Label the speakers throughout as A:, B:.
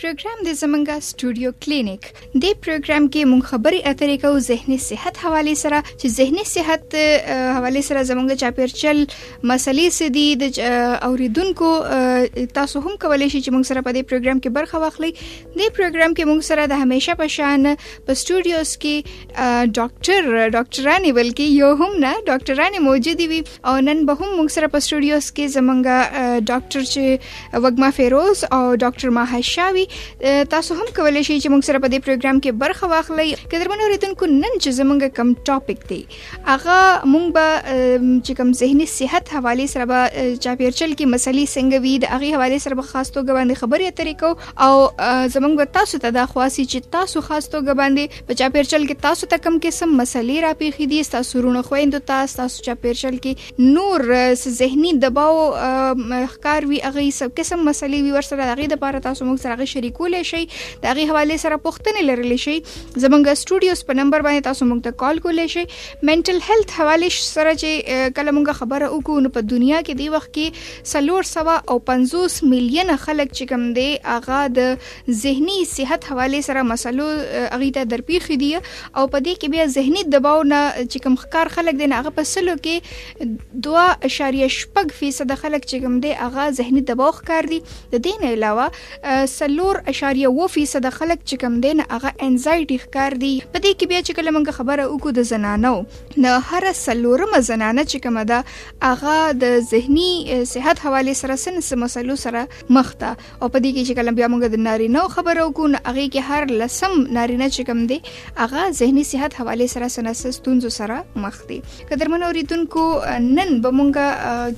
A: پروګرام دی زمونږه سټوډیو کلینیک دی پروګرام کې مونږ خبرې اترې کوو ذهني صحت حواله سره چې ذهني صحت حواله سره زمونږه چاپیرچل مسلې سدي د اوریدونکو تاسو هم کولای شئ چې مونږ سره په دې پروګرام کې برخه واخلئ دې پروګرام کې مونږ سره د همیشه په شان په سټوډیوز کې ډاکټر ډاکټرانی بلکې یو هم نه ډاکټرانی موجود وي او نن به هم موږ سره په سټوډیوز کې زمونږه ډاکټر چې وګما فیروز او ډاکټر ماها شاوی تاسو هم کولای شئ چې موږ سره په دې پروګرام کې برخه واخلئ قدرمنو ریتونکو نن چې زمونږه کم ټاپک دی هغه موږ به چې کم ذهني صحت حواله سره به چاپیرچل کې مسلې څنګه وي د هغه حواله سره به خاص توګه باندې خبرې اترې کو او زمونږ تاسو ته دا خواسي چې تاسو خاص توګه باندې په چاپیرچل کې تاسو ته کم قسم مسلې را پیښې دي تاسو ورونو خويندو ته تاسو چاپیرچل کې نور ذهني دباو ښکار وي هغه څه قسم مسلې وي ورسره هغه د پاره تاسو موږ سره شریکول شي د هغه حواله سره پوښتنه لرل شي زمونږ سټوډیوز په نمبر باندې تاسو موږ ته کال کولای شي منټل هیلث حواله سره چې کله موږ خبره وکړو نو په دنیا کې دی وخت کې سلور سوا او 50 میلیونه خلک چې کم دی هغه د ذهني صحت حوالې سره مسلو هغوی ته درپېښې دي او په دې کې بیا ذهني دباو نه چې کوم ښکار خلک دی نه هغه په سلو کې دوه اشاریه شپږ فیصد خلک چې کوم دی هغه ذهني دباو ښکار دي د دې نه علاوه څلور اشاریه اووه فیصد خلک چې کوم دی نه هغه انزایټي ښکار دي په دې کې بیا چې کله موږ خبره وکړو د زنانو نه هره څلورمه زنانه چې کومه ده هغه د ذهني صحت حوالې سره څه نه څه مسلو سره مخ ده او په دې کې چې کله بیا موږ د نارینه خبرو کو نه هغه کې هر لسم نارینه چې کم دی هغه زهنی صحت حواله سره سنس ستونزو سره مخ دي قدرمن اوریدونکو نن به موږ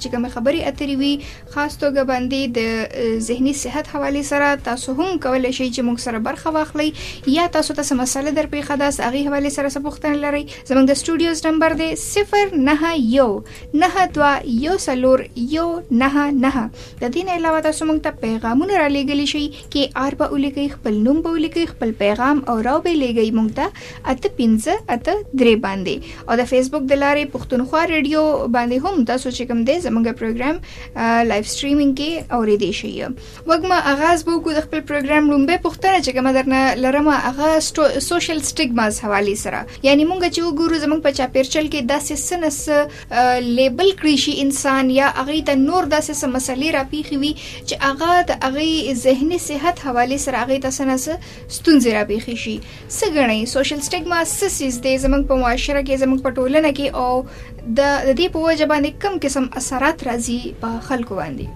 A: چې کوم خبري اترې وي خاص توګه باندې د زهنی صحت حواله سره تاسو هم کولای شئ چې موږ سره برخه واخلئ یا تاسو ته مسله در پیښه ده هغه حواله سره سپوښتنه لرئ زموږ د سټوډیوز نمبر دی 091 نهه دوه یو څلور یو نهه نهه د دې نه علاوه تاسو موږ ته پیغامونه را لېږلی شئ کې آر به ولیکئ خپل نوم به ولیکئ خپل پیغام او راو به لېږئ موږ ته اته پنځه اته درې باندې او د فیسبوک د لارې پښتونخوا ریډیو باندې هم تاسو چې کوم دی زموږ پروګرام لایف سټریمینګ کې اورېدی شئ وږمه اغاز به وکړو د خپل پروګرام لومبه پوښتنه چې کومه درنه لرم هغه سوشل سټیګماز حواله سره یعنی مونږ چې وګورو زمونږ په چاپیرچل کې داسې سنس لیبل کړی شي انسان یا هغه ته نور داسې سم مسلې راپیخي وي چې هغه د هغه ذهني صحت حواله سره هغه ته سنس ستونزې راپیخي شي سګنی سوشل سټیګما سسیز دی زمونږ په معاشره کې زمونږ په ټولنه کې او د دې په وجه باندې کم قسم اثرات راځي په خلکو باندې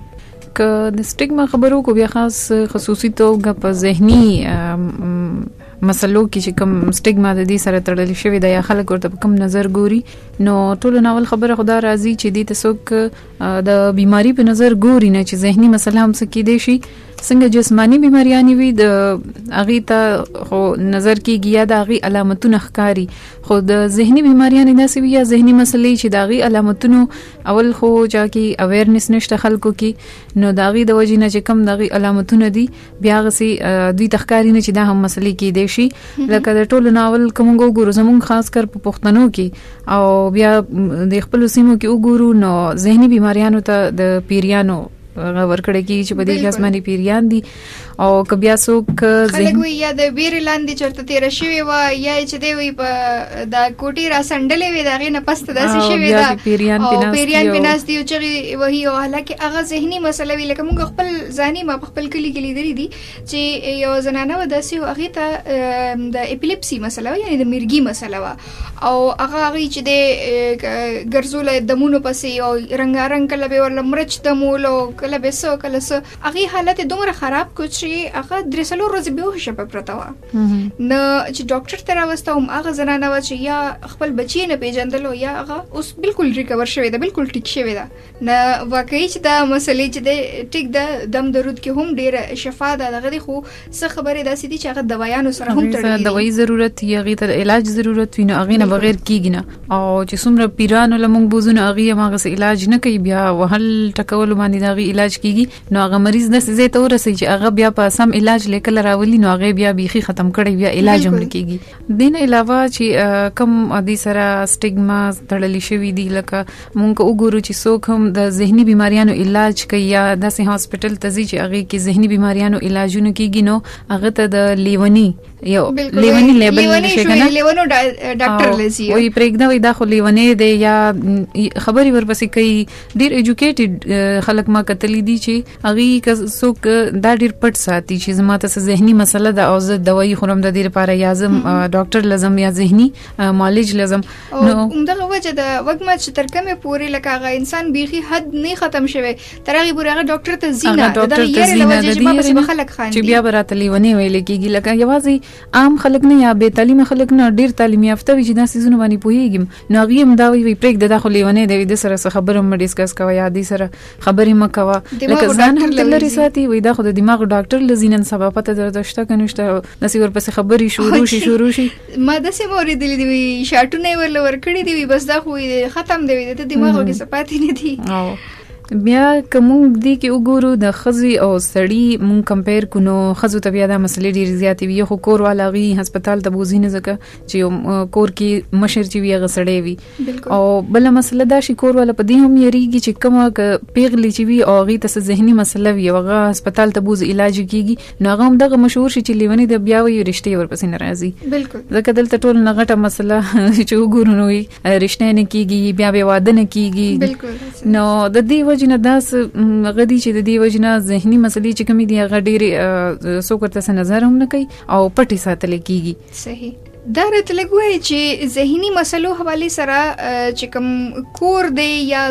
B: که د سټیګما خبرو کو بیا خاص خصوصي توګه په زهني مسلو کې چې کوم سټیګما د دې سره تړل شوی دی یا خلک ورته په کوم نظر ګوري نو ټول ناول خبره خدا راضي چې دې تاسو د بيماري په نظر ګوري نه چې زهني مسله هم سکی دی شي څنګه جسمانی بيماریانی وي د اغه ته خو نظر کیږي یا د اغه علامتونه ښکاری خو د زهنی بيماریانی داسې وي یا زهنی مسلې چې د اغه علامتونو اول خو چا کی اویرنس نشته خلکو کی نو داغي د وجې نه چې کم داغي علامتونه دي بیا غسي دوی تخکاری نه چې دا هم مسلې کې دي شي لکه د ټولو ناول کوم ګورو زمون خاص کر په پښتنو کې او بیا د خپل سیمو کې وګورو نو زهنی بیماریانو ته د پیریانو ورکړی کی چې په دې کې اسماني پیریان دي او که بیا څوک
A: خلک وي یا د ویرې لاندې چرته تیر شوی و یا چې دی وي په د کوټي را سندلې وي دا غینه پست داسې شوی دا
B: پیریان پیناس
A: پیریان پیناس دی چې وهي او حالکه هغه ذهني مسله وی لکه موږ خپل ځاني ما خپل کلی کې لیدلې دي چې یو زنانه و داسې او هغه ته د اپیلیپسي مسله و یعنی د مرګي مسله و او هغه هغه چې د ګرځول دمونو پسې او رنگارنګ کله به ورل مرچ دمول او کله به سو کله سو هغې حالت یې دومره خراب کړ چې هغه درې څلور ورځې بې هوشه په پرته وه نو چې ډاکټر ته راوسته هم هغه زنانه وه چې یا خپل بچی نه پیژندلو یا هغه اوس بالکل ریکور شوې ده بالکل ټیک شوې ده نه واقعي چې دا مسلې چې د ټیک د دم درود کې هم ډیره شفا ده دغه خو څه خبره داسې دي چې هغه دوايانو سره هم
B: تړلې دي دوايي ضرورت یا غي ته علاج ضرورت ویني اغه نه بغیر کیږي نه او چې څومره پیرانو لمونږ بوزونه اغه ماغه سه علاج نه کوي بیا وهل ټکول باندې داغي علاج کیږي نو هغه مریض د سزې ته ورسي چې هغه بیا په سم علاج لیکل راولي نو هغه بیا بيخي ختم کړي بیا علاج هم کیږي دین علاوه چې کم ادي سره سټیګما تړلې شوې دي لکه مونږ وګورو چې څوک هم د ذهني بيماريانو علاج کوي یا داسې هسپټل ته ځي چې هغه کې ذهني بيماريانو علاجونه کیږي نو هغه ته د لیونی یو لیونی لیبل
A: شي کنه لیونو ډاکټر لسی
B: وي پرېږده وي دا خو لیونی دی یا خبري ورپسې کوي ډیر ایجوکیټډ خلک ما کتلی دي چې هغه څوک دا ډیر پټ ساتي چې زما ته ذهني مسله ده او زه دوايي خورم د دې لپاره یا زم ډاکټر لازم یا ذهني مالج لزم
A: نو همدغه وجه د وګمه چې تر کومه پوري لکه هغه انسان بیخي حد نه ختم شوی تر هغه پوري هغه ډاکټر ته زینه
B: د یې لوجه چې ما پسې بخلک خان چې بیا برات لیونی ویل کیږي لکه یوازې عام خلک نه یا به تعلیم خلک نه ډیر تعلیم یافته وي چې دا سيزونه باندې پوهیږم نو هغه هم دا وی پرېګ د داخلي ونی دی د سره خبره مې ډیسکس کوي یا د سره خبرې مکوه لکه ځان هم تلری ساتي وي دا خو د دماغ ډاکټر لزینن سبب پته درته شته کنيشته نسی ورپسې خبري شروع شي شروع شي
A: ما د سه مورې دي دي شاټونه ورل ور کړی دي بس دا خو ختم دی د دماغو کې سپاتې نه دي
B: بیا کوم دی کې وګورو د خزي او سړی مون کمپیر کو نو خزو ته بیا د مسلې ډیر زیات وي خو کور والا غي هسپتال ته بوزي نه ځکه چې کور کې مشر چې وی غسړې وي او بل مسله دا شي کور والا په دې هم یریږي چې کومه پیغلی چې وی او غي ته ذهني مسله وي هغه هسپتال ته بوز علاج کیږي نو هغه هم دغه مشهور شي چې لیونی د بیا وي رښتیا ورپسې ناراضي
A: بالکل
B: ځکه دلته ټول نغټه مسله چې وګورو نو رښتیا نه کیږي بیا به واده نه کیږي نو د دې وجنه داس غدي چې د دې وجنه زهنی مسلې چې کومې دي هغه ډېر سو کرته سره نظر هم نه کوي او پټي ساتل کیږي
A: صحیح دا راته لګوي چې زهنی مسلو حواله سره چې کوم کور دی یا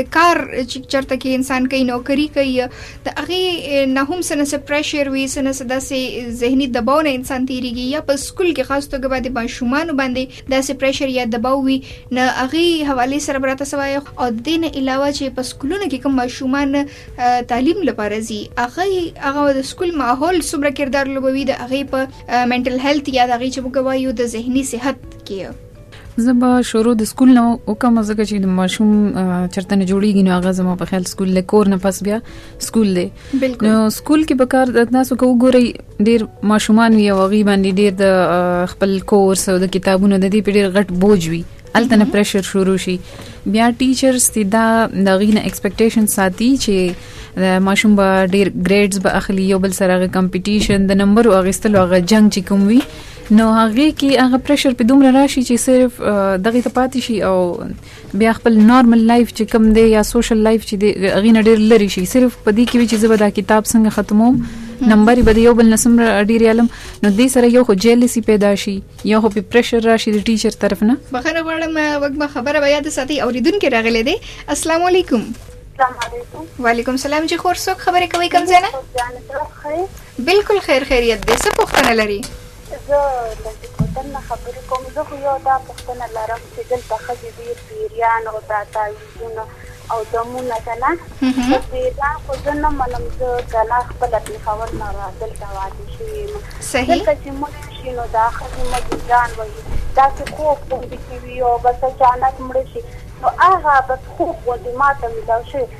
A: د کار چې چرته کې انسان کوي نوکری کوي د هغې نه هم څه نه څه پرشر وي څه نه څه داسې ذهني دباو نه انسان تیریږي یا په سکول کې خاص توګه باندې ماشومان باندې داسې پرشر یا دباو وي نه هغه حواله سره براته سوای او د دې نه علاوه چې په سکولونو کې کوم ماشومان تعلیم لپاره زی هغه هغه د سکول ماحول څومره کردار لوبوي د هغه په منټل هیلث یا د هغه چې موږ وایو د ذهني صحت کې
B: زه به شروع د سکول نه وکم ځکه چې د ماشوم چرته نه جوړیږي نو هغه زما په خیال سکول له کور نه پس بیا سکول دی نو سکول کې به کار د تاسو کو ګوري ډیر ماشومان وي او غي باندې ډیر د خپل کورس او د کتابونو د دې په ډیر غټ بوج وي الته نه پریشر شروع شي بیا ټیچرز تی دا د غینه ایکسپیکټیشن ساتي چې ماشوم به ډیر ګریډز به اخلي یو بل سره غو کمپټیشن د نمبر او غستلو غ جنگ چې کوم وي نو هغه کې هغه پريشر په دومره راشي چې صرف دغه ته پاتې شي او بیا خپل نارمل لایف چې کم دی یا سوشل لایف چې دی غین ډیر لري شي صرف په دې کې چې زبدا کتاب څنګه ختموم نمبر به یو بل نسم ډیر علم نو دې سره یو خو جیلسی پیدا شي یو خو په پريشر راشي د ټیچر طرف نه
A: بخره وړم وګما خبره بیا د ساتي اوریدونکو راغلي دي السلام علیکم
C: السلام علیکم
A: وعلیکم السلام چې خور څوک خبرې کوي کوم ځای نه بلکل خیر خیریت دی څه پوښتنه لري.
C: زه له ضیق الدین نه خبرې کوم زه خو یو دا پوښتنه لرم چې دلته ښځې ډیر پیریان او دا تعویذونه او دمونه که نه خو پیریان خو زه نه منم زه که نه خپله پېښور نه دلته واده شوې یم دلته چې مړه شي نو دا ښځې مزې ځان وهي داسې خوب غوندې کوي او بس اچانک مړه شي نو هغه بس خوب غوندې ماته ملاو شوی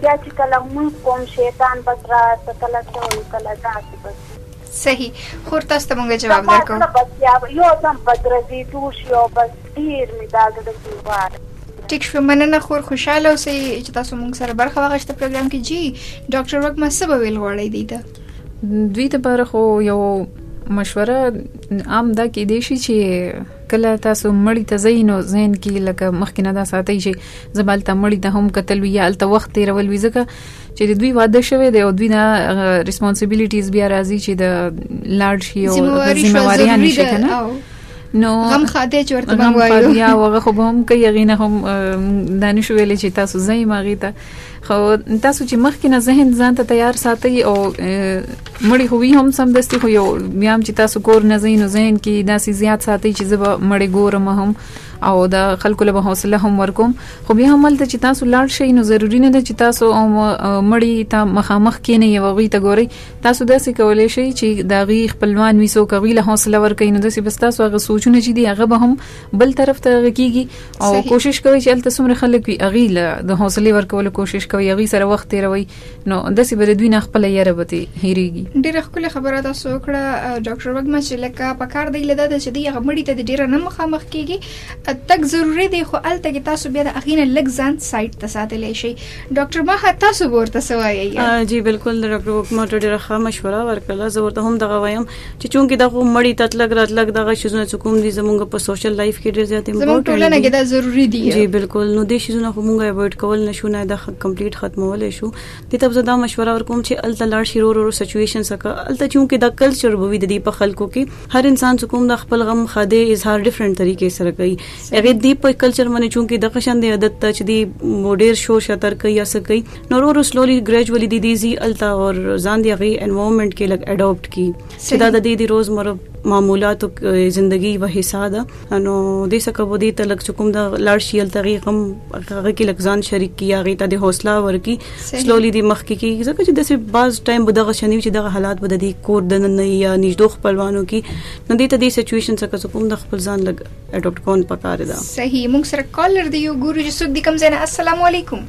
C: بیا چې کله مونږ کوم شیطان بس را ته کله څه وایي کله داسې بس
A: صحیح خور تاسو ته مونږ جواب درکو زما
C: بس یا یو دم په درځېدو شي او بس ډېر مې دا زړه کې وار
A: ټیک شو مننه خور خوشاله اوسئ چې تاسو مونږ سره برخه واخیسته پروګرام کې جی ډاکټر وګما څه به ویل غواړئ دی ته
B: دوی ته پر خو یو مشوره عام دا کې دی شي چې کله تاسو مړی ته ځئ نو ذهن کې لکه مخکې نه دا ساتئ چې زه به هلته مړی ته هم کتل وي یا هلته وخت تېرول وي ځکه چې د دوی واده شوی دی او دوی دا ریسپانسیبیلیټیز بیا راځي چې د لاړ شي او ذمہواریان شي که نه
A: نو غم خاطه چې ورته بنګ وایو
B: یا هغه خو به هم کوي هغې نه هم دا نشو ویلی چې تاسو ځئ ماغې ته خو تاسو چې مخکې نه ذهن ځان ته تیار ساتي او مړی هوی هم سم دستي خو یو بیا چې تاسو کور نه زین ذهن کې داسې زیات ساتي چې زه مړی ګورم هم او د خلکو له حوصله هم ورکوم خو بیا هم ته چې تاسو لاړ شئ نو ضروری نه ده چې تاسو او مړی ته مخامخ کې نه یو غوي ته ګوري تاسو داسې کولای شئ چې دا غي خپلوان وي سو کوي له حوصله ورکوي نو داسې بس تاسو هغه سوچونه چې دی هغه به هم بل طرف ته غږیږي او صحیح. کوشش کوي چې الته څومره خلک وي اغي له د حوصله ورکولو کوشش کوي اغي سره وخت تیروي نو د سی بده دوی نه خپل یې ربته هیریږي
A: ډیره خپل خبره تاسو وکړه ډاکټر وګما چې لکه په کار دی لدا چې دی هغه مړی ته ډیره نه مخامخ کیږي تک ضروری دی خو الته کې تاسو بیا د اغینه لګ ځان سایت ته ساتلی شي ډاکټر ما تاسو ورته سوایي
D: جی بالکل ډاکټر وګما ډیره ښه مشوره ورکړه زه ورته هم دغه وایم چې چونکې دا خو مړی تطلق راتلګ دغه شیزونه چې کوم دي زمونږ په سوشل لایف کې ډېر زیات
A: امپورټنت زمونږ ټولنه کې دا ضروری دي
D: جی بالکل نو دې شیزونه خو مونږه اوایډ کول نشو نه دا کمپلیټ ختمول شو دې ته زه دا مشوره ورکوم چې الته لاړ شي ورو ورو سچويشن سره الته چونکې دا کلچر بوي د دې په خلکو کې هر انسان چې کوم د خپل غم خاده اظهار ډیفرنٹ طریقې سره کوي هغه دې په کلچر باندې چونکې د قشن د عادت ته چې دی موډیر شو شتر کوي یا څه کوي نور ورو سلولي ګریجوالي دي دي زی التا او ځان دی غي انوایرنمنت کې لګ اډاپټ کی چې دا د دې دی روزمره معمولاتو زندگی و حصہ ده نو د سکه بو دي تلک چکم د لاړ شي التغي غم هغه کې لګزان شریک کی هغه ته د حوصله ورکی سلولي دي مخ کې کی ځکه چې د سه باز ټایم بدغه شنی چې دغه حالات بد دي کور د نن یا نږدې خپلوانو کې نو د ته د سچويشن څخه چکم د خپل ځان لګ اډاپټ کون پکاره ده
A: صحیح موږ سره کالر دی یو ګورو چې سود دي کم زنه السلام علیکم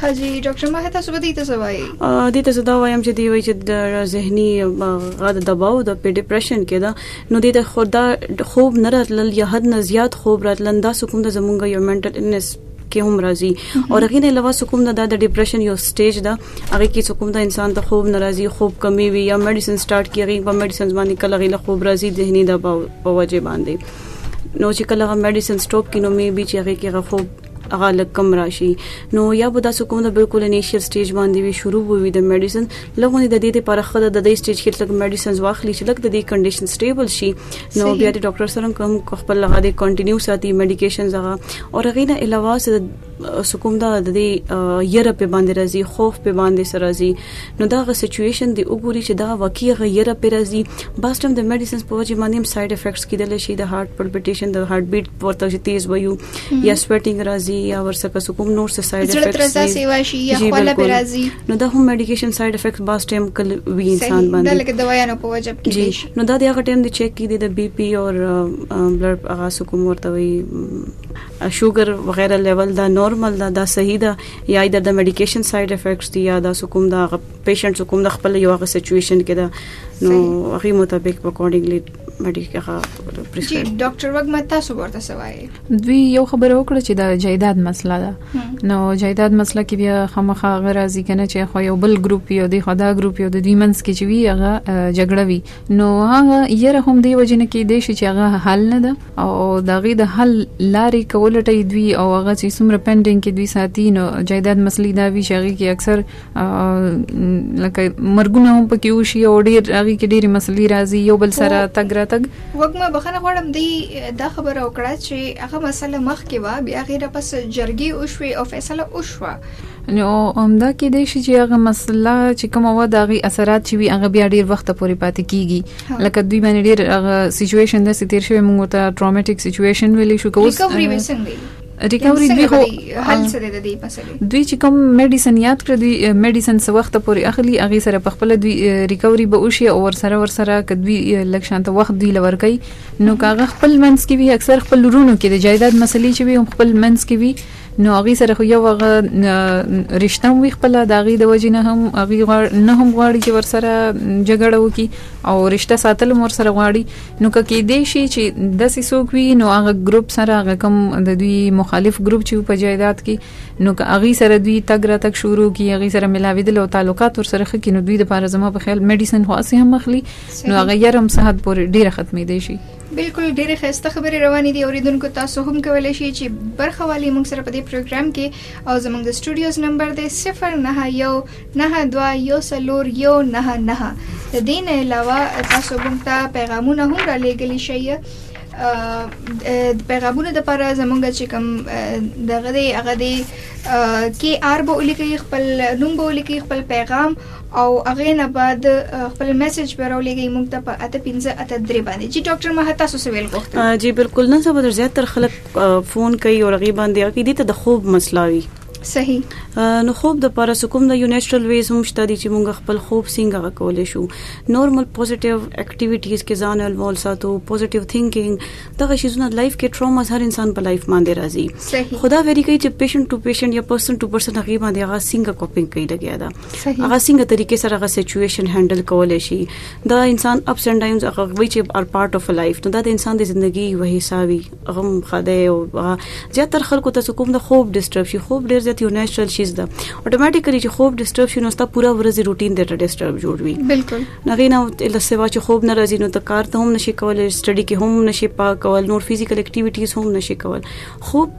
E: حاجی ډاکټر
A: ماهر تاسو به دې ته څه
D: وایي دې ته زدا وایم چې دی وایي چې د ذهني غد دباو د په ډیپریشن کې ده نو دې ته خدا خوب نه راتل یا حد نه زیات خوب راتلن دا سکوم د زمونږ یو منټل النس کې هم راځي او هغه نه علاوه سکوم نه د ډیپریشن یو سټیج ده هغه کې سکوم د انسان ته خوب ناراضي خوب کمی وي یا میډیسن سٹارټ کیږي په میډیسنز باندې کله غیله خوب راځي ذهني دباو په وجه باندې نو چې کله هغه میډیسن سټاپ کینو مې بي چې هغه کې هغه خوب هغه لکم راشي نو یا به تاسو کوم د بالکل انیشل سټیج باندې وی شروع وي د میډیسن لغونی د دې لپاره خدای د دې سټیج کې لکه میډیسنز واخلي چې لکه د دې کنډیشن سټیبل شي نو بیا د ډاکټر سره کوم خپل لغه د کنټینیو ساتي میډیکیشنز هغه او هغه نه علاوه سکوم دا د یره په باندې راځي خوف په باندې سره راځي نو دا غ سچويشن دی وګوري چې دا واقعي غ یره پر راځي باست هم د میډیسنز په وجه باندې هم ساید افیکټس کیدل شي د هارت پلپټیشن د هارت بیټ ورته چې تیز ويو یا سویټینګ راځي یا ورسکه سکوم نور څه ساید
A: افیکټس زړه سیوا شي یا خپل پر راځي
D: نو دا هم میډیکیشن ساید افیکټس باست هم کل وی انسان باندې
A: دا لکه دوايانو په وجه کې جی
D: نو دا د هغه ټیم دی چیک کی دی د بی پی او بلډ هغه سکوم ورته وي شوګر وغیرہ لیول دا نارمل دا دا صحیح ده یا د د میډیکیشن ساید افیکټس دی یا د سکوم د پیشنټ سکوم د خپل یو هغه سچويشن کې دا نو هغه مطابق په اکورډینګلی
A: میډیکیشن جی ډاکټر وګما تاسو ورته سوای
B: دوی یو خبره وکړه چې دا جایداد مسله ده نو جایداد مسله کې بیا خامخا غرازي کنه چې خو یو بل ګروپ یو دی خدا ګروپ یو د دوی منځ کې چې وی هغه جګړه وی نو هغه یره هم دی وجنه کې دی چې هغه حل نه ده او د هغې د حل لارې که ولټوي دوی او هغه چې څومره پینډینګ کې دوی ساتي نو جایداد مسلې دا وي چې هغې کې اکثر لکه مرګونه هم پکې وشي او ډېر هغې کې ډېرې مسلې راځي یو بل سره تګ راتګ
A: وږمه بخنه غواړم دی دا خبره وکړه چې هغه مسله مخکې وه بیا هغې را پس جرګې وشوې او فیصله وشوه
B: نو همدا کې دی چې هغه مسله چې کومه وه د هغې اثرات چې وي هغه بیا ډېر وخت پورې پاتې کیږي لکه دوی باندې ډیر سچويشن د ستیر شوی موږ ته ټروماټیک سچويشن ویلې شو کوس
A: ریکوري وسنګي
B: ریکوري دی خو
A: حل څه دی د دې مسلې
B: دوی چې کوم میډیسن یاد کړ دوی میډیسن څه وخت پورې اخلي اغه سره په خپل دوی ریکوري به وشي او ور سره ور سره کدوی لک شانت وخت دی لور کوي نو کاغه خپل منس کې وی اکثر خپل لورونو کې د جایداد مسلې چې وی خپل منس کې وی نو هغه سره خو یو هغه رښتیا وی خپل د هغه د وجې نه هم هغه غواړ نه هم غواړي چې ورسره جګړه وکي او رښتیا ساتل مور سره غواړي نو که کې دی شي چې د سیسوک وی نو هغه ګروپ سره هغه کم د دوی مخالف ګروپ چې په جایداد کې نو که هغه سره دوی تګ را تک شروع کی هغه سره ملاویدل او تعلقات ور سره خکې نو دوی د پاره زما په خیال میډیسن خاصه هم مخلي نو هغه یې هم صحت پورې ډیره ختمې دی شي
A: بلکل ډیرې خسته خبرې روانې دي اوریدونکو تاسو هم کولای شئ چې برخه والی موږ سره په دې پروګرام کې او زموږ د سټوډیوز نمبر دی 09192101999 د دې نه علاوه تاسو موږ ته پیغامونه هم را لېږلی شئ د پیغامونو د لپاره زمونږ چې کوم دغه دی هغه دی کې آر به ولیکي خپل نوم به ولیکي خپل پیغام او هغه نه بعد خپل میسج به راولېږي موږ ته په اته پنځه اته درې باندې جی ډاکټر ما تاسو څه ویل غوښتل
D: جی بالکل نن سبا زیات تر خلک فون کوي او هغه باندې هغه دې ته د خوب مسله وي
A: صحیح
D: نو خوب د پر سکوم د یو نېچرل ویز هم شته دي چې موږ خپل خوب څنګه کولای شو نورمال پوزټیو اکټیویټیز کې ځان الوال ساتو پوزټیو ثینکینګ دغه شیزونه لایف کې ټراماز هر انسان په لایف باندې راځي خدا ویری کوي چې پیشنټ ټو پیشنټ یا پرسن ټو پرسن هغه باندې هغه څنګه کوپینګ کوي لګیا ده هغه څنګه طریقې سره هغه سچويشن هندل کولای شي دا انسان اپس اند ډاونز هغه وی چې ار پارت اف لایف نو دا د انسان د ژوندۍ یو حصہ وي غم خده او زیات تر خلکو ته کوم د خوب ډیسټرب شي خوب ډیر زیات یو نېچرل شي ده اتوماتیکلی چې خوب ډیسټرب شي نو ستا پورا ورځ روټین دټه ډیسټرب جوړ
A: وي
D: بالکل نه غینه د سوا چې خوب نه راځي نو ته کار ته هم نشي کولای سټډي کې هم نشي پاک کول نور فزیکل اکټیویټیز هم نشي کول خوب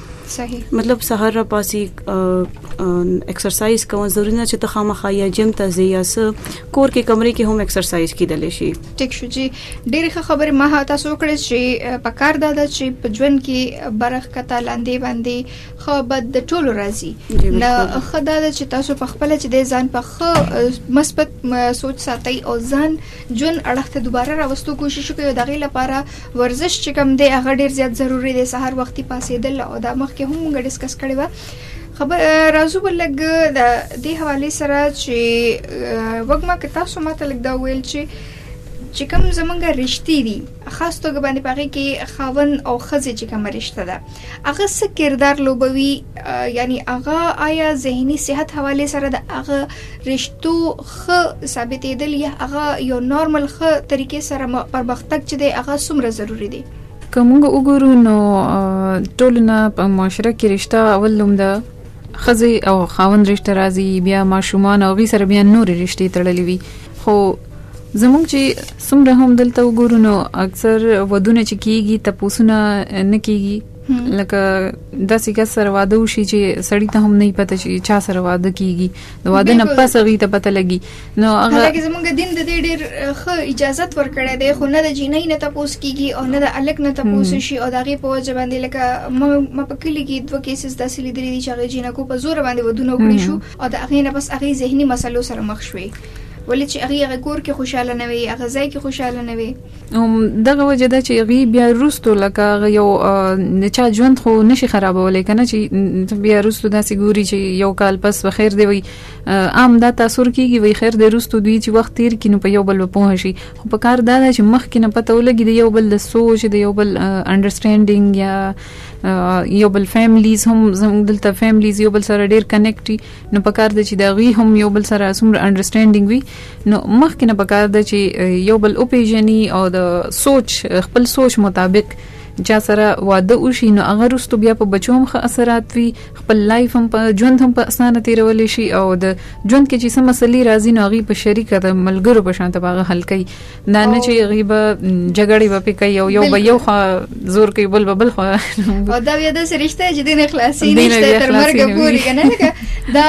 A: صحیح
D: مطلب سحر را پاسي ایکسرسایز کوم ضروري نه چې ته خامخا یا جیم ته ځې یا څه کور کې کمرې کې هم ایکسرسایز کیدل شي
A: ټیک شو جی ډېر ښه خبره ما تاسو کړې چې په کار دا ده چې په ژوند کې برخ کته لاندې باندې خو بد د ټولو راځي نه خدا دا چې تاسو په خپل چې د ځان په خو مثبت سوچ ساتي او ځان جون اړخ ته دوباره راوستو کوشش کوي دغه لپاره ورزش چې کوم دی هغه ډیر زیات ضروری دی سهار وختي پاسېدل او دا مخکې هم موږ ډیسکس کړی و خبر راځو بل لګ د دې حواله سره چې وګما که تاسو ماته لګ دا ویل چې چې کوم زمونږ رښتې دي خاص توګه باندې پغې کې خاون او خزې چې کوم رښتې ده هغه څه کردار لوبوي یعنی هغه آیا ذهني صحت حواله سره د هغه رشتو خ ثابتېدل یا هغه یو نارمل خ طریقې سره پرمختګ چې دی هغه څومره ضروری دی
B: که موږ وګورو نو ټولنه په معاشره کې رشتہ اول لوم ده خزه او خاوند رشتہ راځي بیا ماشومان او غي سره بیا نور رشتې تړلې وي خو زموږ چې څومره هم دلته وګورو نو اکثر ودونه چې کیږي تپوسونه نه کیږي لکه داسې کس سره واده وشي چې سړی ته هم نه پته چې چا سره واده کیږي د واده نه پس هغه ته پته لګي
A: نو هغه هغه زموږ دین د دې ډېر ښه اجازه ورکړې ده خو نه د جینۍ نه تپوس کیږي او نه د الګ نه تپوس شي او دغه په وجه باندې لکه ما په کلی کې دوه کیسز داسې لیدلې دي چې هغه جینکو په زور باندې ودونه وکړي شو او د هغې نه پس هغې ذهني مسلو سره مخ شوې ولې چې هغې هغه کور کې خوشاله نه وي هغه ځای کې خوشاله نه وي
B: دغه وجه ده چې غي بیا روستو لکه یو چا ژوند خو نشي خرابولې کنه چې بیا روستو داسې ګوري چې یو کال پس بخیر دی وي عام دا تاثر کیږي وي خیر دی روستو دوی چې وخت تیر کینو په یو بل په شي خو په کار دا ده چې مخ کې نه پته ولګي دی یو بل د سوچ دی یو بل انډرستانډینګ یا یو بل فیملیز هم زموږ دلته فیملیز یو بل سره ډیر کنیکټي نو په کار د چې دا غي هم یو بل سره سمره انډرستانډینګ وي نو مخکې نه په کار د چې یو بل او پیژني او د سوچ خپل سوچ مطابق چا سره واده وشي نو هغه رستو بیا په بچو هم ښه اثرات وي خپل لایف هم په ژوند هم په اسانه تیرول شي او د ژوند کې چې سم مسلې راځي نو هغه په شریکه د ملګرو په شان ته باغه حل کوي دا نه چې غیبه جګړې به پکې یو یو به یو زور کوي بل بل خو
A: او دا بیا د سرشته چې دین اخلاصي نشته تر مرګ پورې کنه دا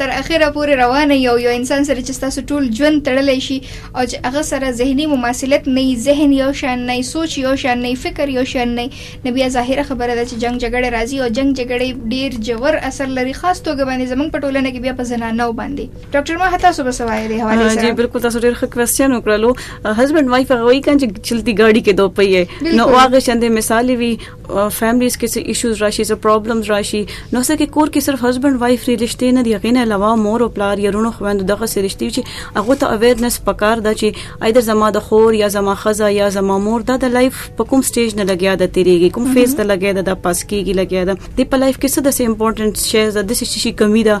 A: تر اخره پورې روانه یو یو انسان سره چې تاسو ټول ژوند تړلی شي او چې هغه سره زهني مماثلت نه ذهن یو شان نه سوچ یو شان نه فکر یو شان نه نه بیا ظاهره خبره ده چې جنگ جګړه راځي او جنگ جګړه ډیر جوور اثر لري خاص توګه باندې زمونږ په ټولنه کې بیا په زنانو باندې ډاکټر ما تاسو به سوای دی حواله
D: سره جی بالکل تاسو ډیر ښه کوېسچن وکړلو هسبند وایف هغه وایي کان چې چلتی ګاډي کې دوه پي نو هغه شاندې مثال وی فیملیز کې څه ایشوز راشي څه پرابلمز راشي نو څه کې کور کې صرف هسبند وایف لري رشته نه دی غینه علاوه مور او پلار يرونو خوند دغه سره رشته چې هغه ته اویرنس پکار دا چې ایدر زما د خور یا زما خزه یا زما مور دا د لایف په کوم سټیج نه لګیا د تیریږي کوم فیز ته لګیا د پاس کیږي لګیا د په لایف کې څه د سه امپورټنت شیز د څه شي کمی ده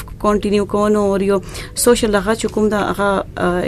D: کنټینیو کوونو او یو سوشل هغه چې کوم دا هغه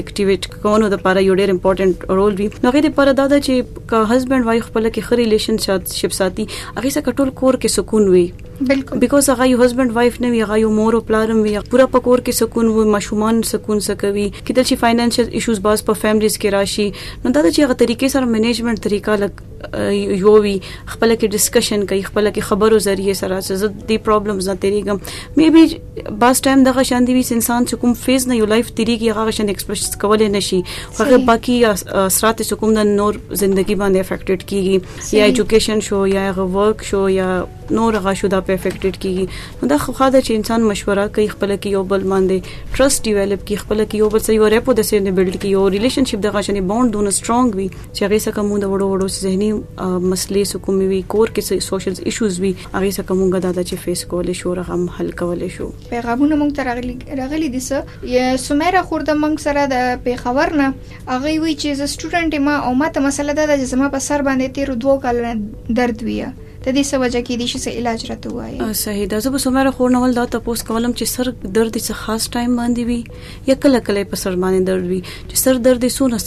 D: اکټیویټ کوونو د لپاره یو ډیر امپورټنت رول وي نو غیر لپاره دا ده چې که هسبند وای خپل کې خري ریلیشن شپ ساتي هغه سره ټول کور کې سکون وي
A: بالکل
D: بیکوز هغه یو هسبند وایف نه وي هغه یو مور او پلارم وي پورا پکور کې سکون وي ماشومان سکون سکوي کله چې فاینانشل ایشوز باز په فیملیز کې راشي نو دا چې هغه طریقې سره منیجمنت طریقه لګ یووي خپل کې ډیسکشن کوي خپل کې خبرو ذریعہ سره چې زه دې پرابلمز نه تیریږم مې بي باس ټایم دغه شان دی وی انسان چې کوم فیز نه یو لایف تیریږي هغه شان ایکسپریس کولای نشي هغه باقی اثرات چې کوم د نور ژوندۍ باندې افیکټډ کیږي یا ایجوکیشن شو یا هغه ورک شو یا نور هغه شو دا په افیکټډ کیږي نو دا خو خاله چې انسان مشوره کوي خپل کې یو بل باندې ټرست ډیولپ کی خپل کې یو بل سره یو ریپو د سره بلډ کی یو ریلیشنشپ دغه شان بوند دونه سترونګ وي چې هغه څخه موږ د وړو وړو ذهني مسلې سکومې وي کور کې سوشل ایشوز وي هغه څخه موږ دا چې فیس کول شو رغم حل کول شو
A: پیغامونه موږ ته راغلي راغلي دي سه سمیرا خور د موږ سره د پیښور نه هغه وی چې ز سټوډنټ ما او ماته مسله ده چې زما په سر باندې تیر دوه کال درد ویه د دې څه وجه کې دي چې علاج راته وایي
D: صحیح ده زه به سمره خور نول دا تاسو کولم چې سر درد څه خاص ټایم باندې وي یا کله کله په سر باندې درد وي چې سر درد سونه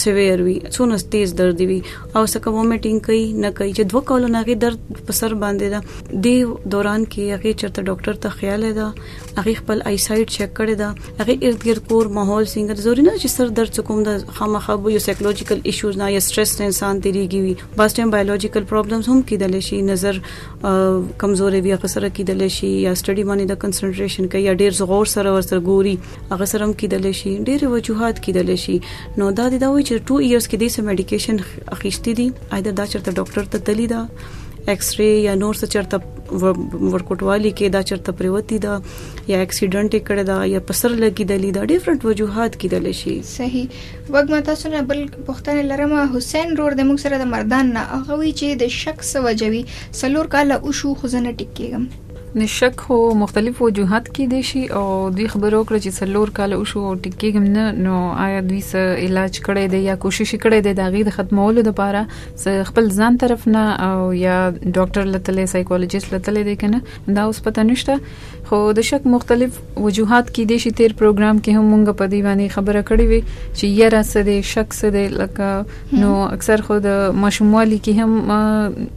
D: سویر وي څونه تیز درد وي او سکه وومټینګ کوي نه کوي چې دوه کالو نه غي درد په سر باندې دا د دوران کې هغه چرته ډاکټر ته خیال ده هغه خپل آی سایډ چیک کړي دا هغه ارد ګرد کور ماحول څنګه ضروري نه چې سر درد کوم د خامخا یو سایکولوژیکل ایشوز نه یا سټرس نه انسان تیریږي وي باز ټایم بایولوژیکل پرابلمز هم کیدل شي نظر کمزوري وي اکثره کیدل شي یا سټډي باندې د کنسنټریشن کوي یا ډیر زغور سره ورسره ګوري هغه سره هم کېدل شي ډېر وجوهات کېدل شي نو دا د دا وایي چې 2 ایئرز کې دې سم میډیکیشن اخیستې دي ایدا دا چرته ډاکټر ته تللی دا ایکس ری یا نور څه چرته ورکوټوالي کې دا چرته پریوتی دا یا اکسیډنټ کړی دا یا پسر لګیدلی دا ډیفرنٹ وجوهات کیدل شي
A: صحیح وګما تاسو نه بل پښتنه لرم حسین رور د موږ سره د مردان نه هغه وی چې د شخص وجوي سلور کال او شو خزنه ټیک کېږم
B: نشک خو مختلف وجوهات کې دي شي او دوی خبرو کړ چې څلور کال او شو ټیکګم نه نو آیا دوی سه علاج کړي دي یا کوشش کړي دي دا غي د ختمولو لپاره خپل ځان طرف نه او یا ډاکټر لته سایکولوژیست لته دي کنه دا اوس پته نشته خو د شک مختلف وجوهات کې دي شي تیر پروګرام کې هم مونږ په دی باندې خبره کړې وي چې یره څه دي شک څه دي لکه نو اکثر خو د مشمولي کې هم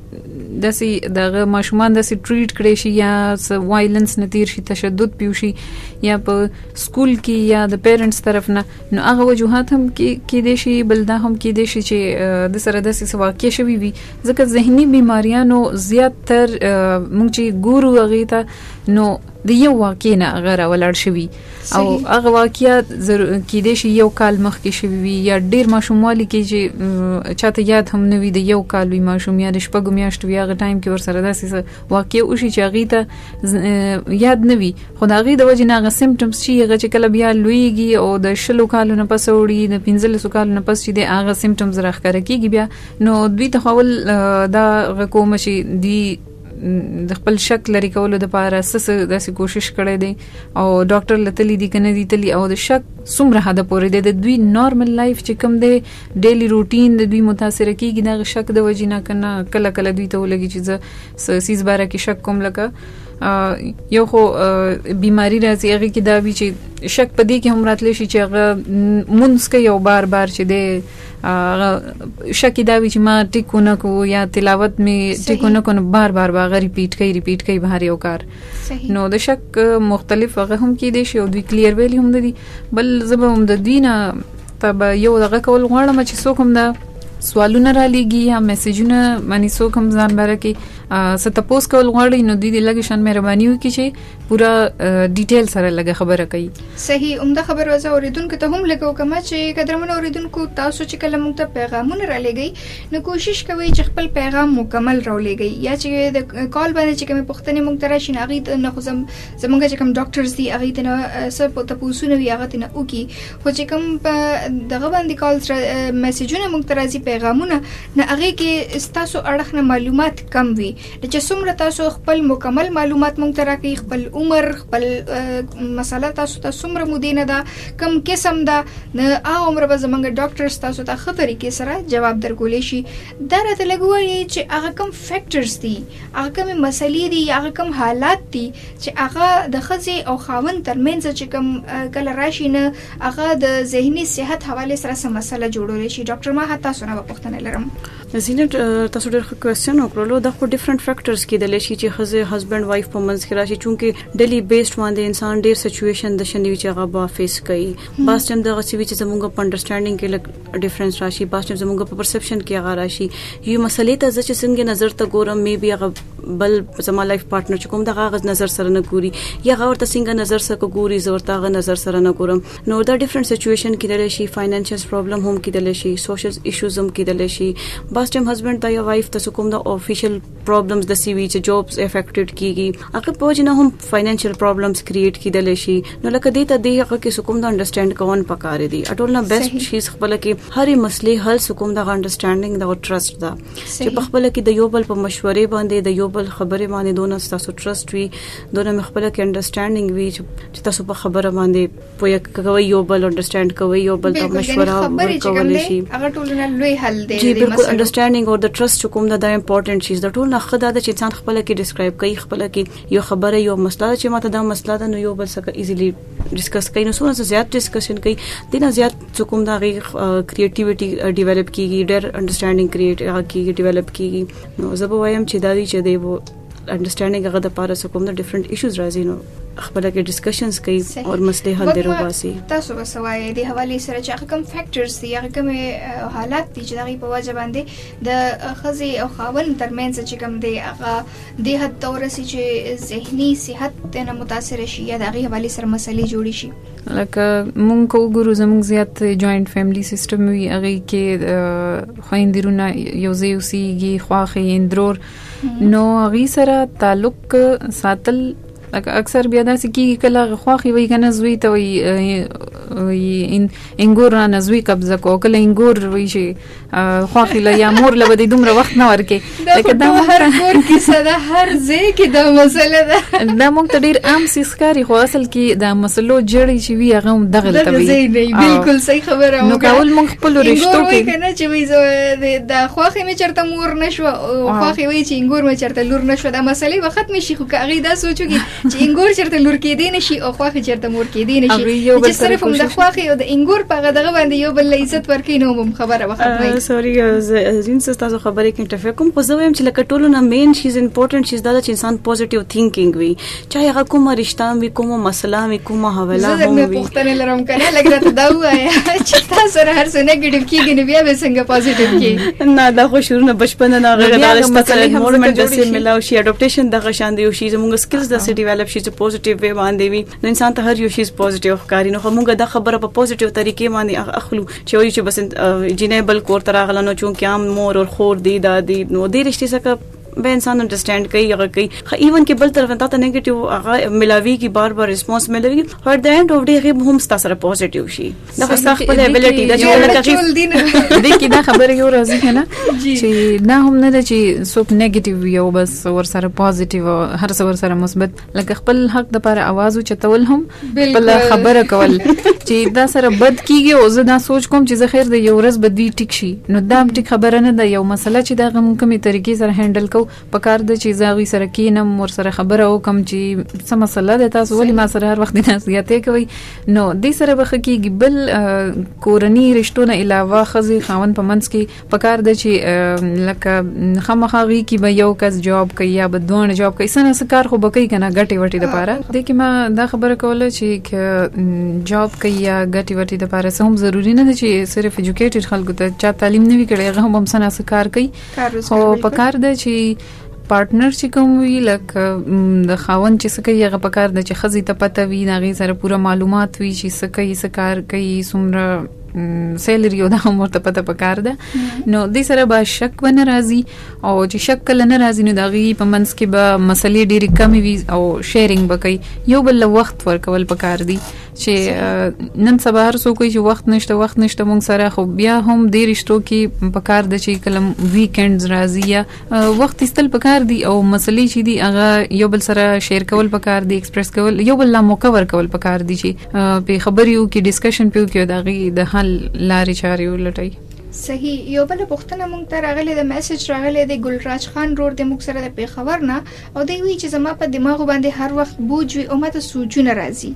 B: داسې دغه ماشومان داسې ټریټ کړي شي یا څه وایلنس نه تیر شي تشدد پیو شي یا په سکول کې یا د پیرنټس طرف نه نو هغه وجوهات هم کې کې دي شي بل دا هم کې دي شي چې د سره داسې واقع شوي وي ځکه زهني بيماریانو زیات تر مونږ چې ګورو هغه ته نو د یو واقع نه هغه راولاړ شوی او هغه واقعیا کې د شي یو کال مخ کې شوی وي یا ډیر ماشوموالي کې چې چاته یاد هم نه وي د یو کال وي ماشوم یا د شپږ میاشت وي هغه ټایم کې ورسره داسې واقع او شي چې هغه ته یاد نه وي خو دا غي د وجې نه هغه سیمټمز چې هغه چې کله بیا لویږي او د شلو کالو نه پس وړي د 15 کالو نه پس چې د هغه سیمټمز راخکاره کیږي بیا نو دوی تحول دا کوم چې دی د خپل شک لري کولو لپاره سس داسې کوشش کړي دي او ډاکټر لتلی دي کنه دي تلی او د شک څومره حد پورې دي د دوی نارمل لایف چې کوم دي ډیلی روټین د دوی متاثر کیږي دا شک د وجې نه کنه کله کله دوی ته ولګي چې زه سیس باره کې شک کوم لکه یو خو بیماری راځي هغه کې دا وی چې شک پدې کې هم راتلی شي چې هغه مونږ کې یو بار بار چې دی شکی دا وی چې ما ټیکو نه کو یا تلاوت می ټیکو نه کو نو بار بار باغ ریپیټ کوي ریپیټ کوي بهر یو کار نو د شک مختلف هغه هم کې دي شي او دوی کلیر ویلی هم دي بل زبه هم د دوی نه تب یو دغه کول غواړم چې څوک هم دا سوالونه را لېږي یا میسجونه باندې څوک هم ځان بره کې ستپوس کول غواړي نو دوی د لګ شان مهرباني وکړي چې پورا ډیټیل سره لګه خبره کوي
A: صحیح عمده خبر وځه اوریدونکو ته هم لګو کما چې قدرمن اوریدونکو تاسو چې کله موږ ته پیغامونه را لګي نو کوشش کوئ چې خپل پیغام مکمل را لګي یا چې د کال باندې چې کوم پښتنې موږ ته راشي ناغي ته نه خزم زمونږ چې کوم ډاکټرز دي هغه ته نه سب په تاسو نو هغه ته نه وکي خو چې کوم دغه باندې کال میسجونه موږ ته راځي پیغامونه نه هغه کې تاسو اړخ نه معلومات کم وي نو چې څومره تاسو خپل مکمل معلومات مونږ ته راکړي خپل عمر خپل مسله تاسو ته څومره مودې نه ده کم قسم ده نه هغه عمر به زمونږ ډاکټرز تاسو ته ښه طریقې سره جواب درکولی شي دا راته لګوي چې هغه کم فیکټرز دي هغه کم مسلې دي هغه کم حالات دي چې هغه د خزي او خاون ترمنځ چې کم کله راشي نه هغه د ذهني صحت حواله سره سم مسله جوړول شي ډاکټر ما هتا سره په پښتنه لرم
D: زینت تاسو ډېر ښه کوېسچن وکړلو دا خو ډیفرنٹ فیکټرز کېدلی شي چې خزه هسبند وایف په منځ کې راشي چونکه ډلی بیسډ باندې انسان ډېر سچويشن د شنی چې هغه به فیس کوي باس ټیم دغه څه وی چې زمونږ په انډرستانډینګ کې لګ ډیفرنس راشي باس ټیم زمونږ په پرسپشن کې هغه راشي یو مسلې ته چې څنګه نظر ته ګورم می بیا هغه بل زما لایف پارټنر چې کوم دغه غز نظر سره نه ګوري یا غور ته څنګه نظر سره ګوري زورته غ نظر سره نه ګورم نو دا ډیفرنٹ سچویشن کیدل شي فاینانشل پرابلم هم کیدل شي سوشل ایشوز هم کیدل شي باس ټیم هسبند دا یا وایف تاسو کوم دا افیشل پرابلمز د سی وی چې جابز افیکټډ کیږي هغه په وجه نه هم فاینانشل پرابلمز کریټ کیدل شي نو لکه دې ته دې هغه کې کوم دا انډرستانډ کون پکار دي اټول نه بیسټ شي خپل کې هرې مسلې حل کوم دا انډرستانډینګ دا ټرست دا چې په خپل کې د یو بل په مشورې باندې د یو بل خبرې باندې دونه تاسو ټرست وي دونه مې خپل کې انډرستانډینګ وی چې تاسو په خبره باندې پوهه کوي یو بل انډرستاند کوي یو بل ته مشوره ورکول شي
A: هغه ټولنه لوی حل دی
D: جی بالکل انډرستانډینګ او د ټرست کوم دا د امپورټنت شي د ټول نه خدا د چې انسان خپل کې ډیسکرایب کوي خپل کې یو خبره یو مسله چې ماته دا مسله ده نو یو بل سره ایزیلی ډیسکس کوي نو څونه زیات ډیسکشن کوي دنه زیات کوم دا غي کریټیویټي ډیولپ کیږي ډېر انډرستانډینګ کریټ کیږي ډیولپ کیږي نو زه به وایم چې دا دي چې دی انډرستانډینګ هغه د پاره سکوم د ډیفرنٹ ایشوز راځي نو خپل کې ډیسکشنز کوي او مسلې حل درو باسي
A: تاسو به سوای د حواله سره چې هغه کوم فیکټرز دي هغه کوم حالات دي چې دغه په وجه باندې د خزي او خاون ترمنځ چې کوم دی هغه د حد تور سي چې زهني صحت نه متاثر شي یا دغه حواله سره مسلې جوړ شي
B: لکه مونږ کو ګورو زمونږ زیات جوائنټ فیملی سیستم وی هغه کې خويندرونه یو ځای اوسېږي خواخې اندرور نو هغه سره تعلق ساتل لکه اکثر بیا داسې کیږي کله غواخي وي کنه زوی ته وي ان انګور نه زوی قبضه کو کله انګور وي شي خواخي لا یا مور له دې دومره وخت نه ورکه
A: لکه دا هر کور کې سره هر ځای کې دا مسله ده
B: دا موږ ته ډیر عام سیسکاري خو اصل کې دا مسلو جړی شي وی هغه هم دغه
A: لته وي بالکل صحیح خبره
B: نو کول موږ خپل رښتو
A: کې کنه چې وي دا خواخي مې چرته مور نشو او خوخي وی چې انګور مې چرته لور نشو دا مسلې به ختم شي خو کاغي دا سوچوږي چې انګور چرته لور کې دی نشي او خوخي چرته مور کې دی نشي چې صرف هم د خوخي او د انګور په غدغه باندې یو بل عزت ورکې نو هم خبره وخت وي
D: سوري زین تاسو خبرې کې ټفه کوم خو زه وایم چې لکه ټولو نه مین شي از امپورټنت شي دا چې انسان پوزټیو ثینکینګ وي چا هغه کومه رشتہ وی کومه مسله وی کومه حواله
A: هم وی زه د پښتنه لرم کنه لګ راته دا وایي چې تاسو سره هر څه نګټیو کیږي نو بیا به څنګه پوزټیو کیږي
D: نه دا خو شروع نه بچپن نه غره دا مسله مورمنټ د سیم ملاو شي اډاپټیشن د غشان دی یو شي زموږ سکلز د سټي ډیولپ شي چې پوزټیو وی باندې وي نو انسان ته هر یو شي پوزټیو ښکاری نو موږ دا خبره په پوزټیو طریقې باندې اخلو چې وایي چې بس جنې بل کور تراغله نو چون کې عام مور او خور دی دا دی نو دې رشتي څخه به انسان انډرستاند کوي هغه کوي خو ایون کې بل طرف نه تاسو نیگیټیو هغه ملاوي کی بار بار ریسپانس ملوي هر د اند اف ډی هغه هم تاسو سره پوزټیو شي دا خو تاسو خپل ابیلیټی دا چې
B: لکه چې د کې دا خبره یو راځي کنه چې نه هم نه چې څوک نیگیټیو یو بس ور سره پوزټیو هر څور سره مثبت لکه خپل حق د پر आवाज او چتول هم خپل خبره کول چې دا سره بد کیږي او زه دا سوچ کوم چې زه خیر د یو ورځ بدوی ټیک شي نو دا هم ټیک خبره نه ده یو مسله چې دا غو کومې طریقې سره هندل کو په کار د چې زاغي سره کینم ور سره خبره او کم چې سم مسله ده تاسو ولې ما سره هر وخت نه زیاتې کوي نو دې سره بخ کیږي بل کورنی رشتو نه علاوه خزي خاون په منځ کې پکار ده چې لکه خامخا وی کی به یو کس جواب کوي یا به دوه جواب کوي سنه سکار خو بکی کنه غټي وټي د پاره د کی ما دا خبره کوله چې جواب کوي یا غټي وټي د پاره سم ضروری نه ده چې صرف ایجوکیټډ خلکو ته چا تعلیم نه وی کړي هغه هم سنه سکار کوي خو پکار ده چې پارټنر چې کوم وی لکه د خاون چې سکه یغه پکار د چې خزي ته پته وی ناغي سره پوره معلومات وی چې سکه یې سکار کوي سمره سیلری او دا هم ورته پته پکار ده نو دې سره به شک و نه راځي او چې شک کله نه راځي نو دا غي په منځ کې به مسلې ډېری کمی وي او شیرینګ به کوي یو بل وخت ورکول پکار دي چې نن سبا هر څوک چې وخت نشته وخت نشته مونږ سره خو بیا هم دې رشتو کې پکار د چې کلم ویکندز راځي یا وخت استل پکار دی او مسلې چې دی هغه یو بل سره شیر کول پکار دی ایکسپریس کول یو بل لا موقع ور کول پکار دی چې په خبريو کې ډیسکشن پیو کې دا غي د حل لارې چارې ولټي
A: صحیح یو بل پښتنه مونږ ته راغله د میسج راغله د ګلراج خان رور د مونږ سره د پیښور نه او دی وی چې زما په دماغ باندې هر وخت بوج وی او ماته سوجونه راځي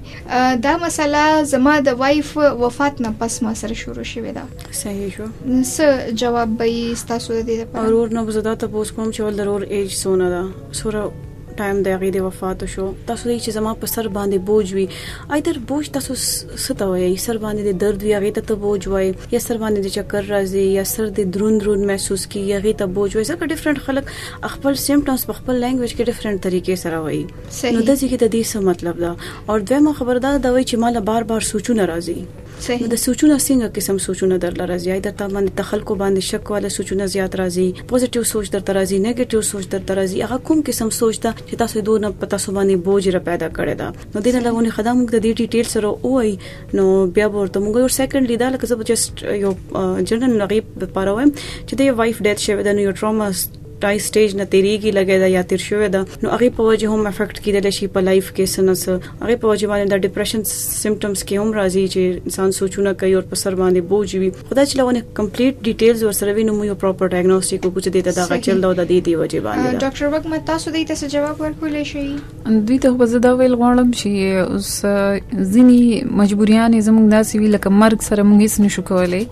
A: دا مسله زما د وایف وفات نه پس ما سره شروع شوه دا
D: صحیح شو
A: څه جواب به یې ستاسو د دې
D: لپاره ورور نه زه دا تاسو کوم چې ول ضرور ایج سونه ده سره ټایم د هغه د وفات شو تاسو یې چې زما په سر باندې بوج وي ایدر بوج تاسو ستوي سر باندې د درد وي هغه ته بوج وي یا سر باندې د چکر راځي یا سر د دروند دروند محسوس کی هغه ته بوج وي ځکه ډیفرنٹ خلک خپل سیمټمز په خپل لانګویج کې ډیفرنٹ طریقې سره وایي نو د دې کې د دې څه مطلب ده او دویمه خبردار دا وایي چې مال بار بار سوچونه راځي نو د سوچونه څنګه قسم سوچونه درله راځي آی درته باندې تخلکو باندې شک واله سوچونه زیات راځي پوزټیو سوچ درته راځي نیګټیو سوچ درته راځي هغه کوم قسم سوچ ده چې تاسو دونه په تاسو باندې بوج را پیدا کړی دا نو دینه لګونه خدام موږ د دې ډیټیل سره وای نو بیا ورته موږ یو سیکنډلی دا لکه زه جست یو جنرال نغیب لپاره وایم چې د وایف ډیث شوه د نو یو ټراما ټای سټیج نه تیریږي لګی دا یا تیر شوې ده نو هغه په وجه هم افیکټ کیدل شي په لایف کې سنس هغه په وجه باندې د ډیپریشن سیمټمز کې هم راځي چې انسان سوچونه کوي او په سر باندې بوج وي خدا چې لونه کمپلیټ ډیټیلز ورسره وینو مو یو پراپر ډایګنوستیک کو چې د دغه چل دا د دې دی وجه باندې
A: ډاکټر وګ مت تاسو دې ته جواب ورکولې شي
B: دوی ته په زده ویل غواړم چې اوس ځینی مجبوریان زموږ داسې وی لکه مرګ سره موږ هیڅ نشو کولای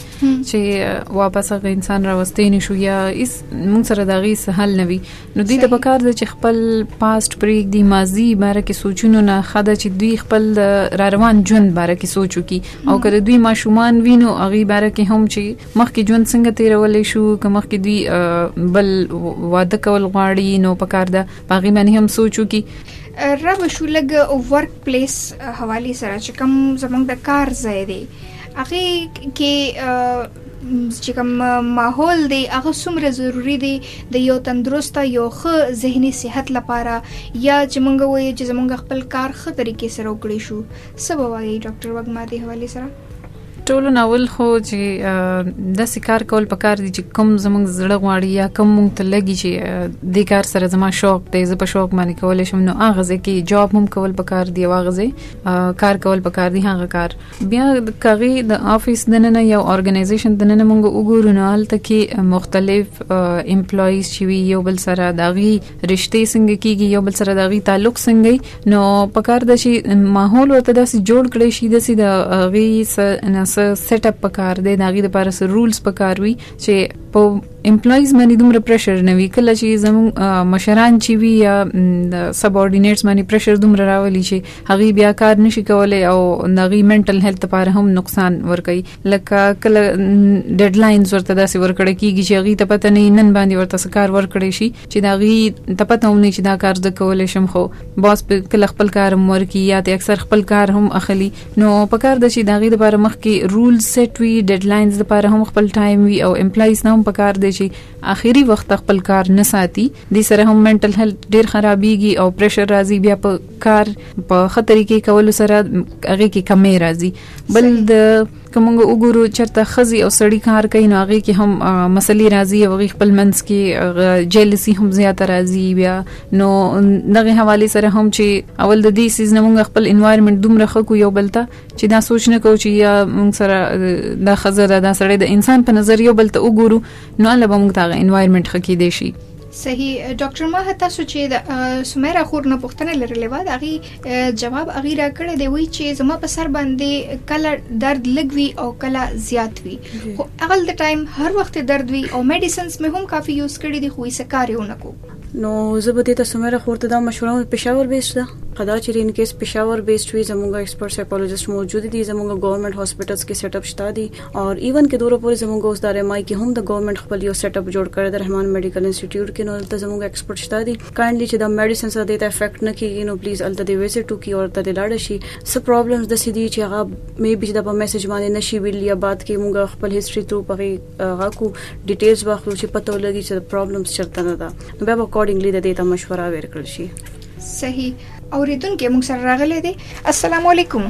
B: چې واپس هغه انسان راوستي نشو یا هیڅ مونږ سره دا غي سهل نوي نو دوی ته پکار ده چې خپل پاست پریک دی ماضی باره کې سوچونه نه خدا چې دوی خپل را روان ژوند باره کې سوچو کی او کله دوی ماشومان وینو اغي باره کې هم چې مخکې ژوند څنګه تیرول شو که مخکې دوی بل واده کول غواړي نو پکار ده باغی باندې هم سوچو کی
A: را بشو لګ ورک پلیس حواله سره چې کوم زمونږ د کار ځای دی هغه کې چې کوم ماحول دی هغه څومره ضروری دی د یو تندرست یو ښه ذهني صحت لپاره یا چې مونږ وایو چې زمونږ خپل کار ښه طریقې سره وکړی شو څه به وایي ډاکټر وګما دې حواله سره
B: ټولو ناول خو چې د سکار کول پکار دي چې کم زمونږ زړه غواړي یا کم مونږ ته لګي چې د کار سره زما شوق دی زه په شوق باندې کول شم نو هغه ځکه کې جاب هم کول پکار دي هغه ځکه کار کول پکار دي هغه کار بیا کغی د افیس دننه یو ارګنایزیشن دننه مونږ وګورو نو هلته کې مختلف امپلایز چې وی یو بل سره داغي رشتې څنګه کیږي یو بل سره داغي تعلق څنګه نو پکار د شي ماحول ورته داسې جوړ کړی شي د سي د غي نس سیټ اپ پکار دی داغي د پاره سره رولز پکار وي چې په امپلایز باندې دومره پریشر نه وی کله چې زمو مشران چې وی یا سبورډینیټس باندې پریشر دومره راولي چې هغه بیا کار نشي کولای او نغي منټل هیلث لپاره هم نقصان ورکړي لکه کله ډیډلاینز ورته داسې ورکړي کیږي چې هغه ته پته نه نن باندې ورته سکار ورکړي شي چې دا غي ته پته هم نه چې دا کار د کولای شم خو باس په کله خپل کار هم ورکي یا ته اکثر خپل کار هم اخلي نو په کار د شي دا غي لپاره مخ کې رول سیټ وي ډیډلاینز لپاره هم خپل ټایم وي او امپلایز نه هم په کار دي چې اخیری وخت خپل کار نه ساتي د سره هم منټل هیلث ډیر خرابيږي او پريشر راځي بیا په کار په ښه طریقې کولو سره هغه کې کمی راځي بل د کومګه وګورو چرته خزي او سړی کار کوي نو هغه کې هم مسلې راځي او هغه خپل منځ کې جیلسی هم زیات راځي بیا نو دغه حواله سره هم چې اول د دې سیز نمونږ خپل انوایرنمنت دومره خکو یو بلته چې دا سوچ نه کو چې یا موږ سره دا خزه دا سړی د انسان په نظر یو بلته وګورو نو الله به موږ تاغه انوایرنمنت خکې دی شي
A: صحیح ډاکټر ما حتی سو چې د سمیرا خور نه پوښتنه لرلې و دا غي جواب اغي را کړی دی وی چې زما په سر باندې کله درد لګوي او کله زیات وي خو اغل د ټایم هر وخت درد وي او میډیسنز مې هم کافي یوز کړی دی خو یې سکار یو نکو
D: نو زه به دې ته سمیرا خور ته دا مشوره مې پېښور بیس ده قدا چې ان کیس پېښور بیس وي زموږ ایکسپرټ سایکولوژیست موجود دي زموږ ګورنمنت هاسپټلز کې سیټ اپ شته دي او ایون کې دوره پورې زموږ اوس د رمای کې هم د ګورنمنت خپل یو سیټ اپ جوړ کړی د رحمان میډیکل انسټیټیوټ کې نو دلته زموږ ایکسپرټ شته دي کایندلی چې د میډیسن سره د افیکټ نه کیږي نو پلیز الته د ویزټ وکي او ته د لاړ شي څه پرابلمز د سدي چې هغه مې به د په میسج باندې نشي ویل یا بعد کې موږ خپل هیستوري ترو پغي هغه کو ډیټیلز واخلو چې پته ولګي چې پرابلمز چرته نه ده نو بیا به اکورډینګلی د دې ته مشوره ورکړل شي
A: صحیح اوریدونکو موږ سره راغلي دي السلام علیکم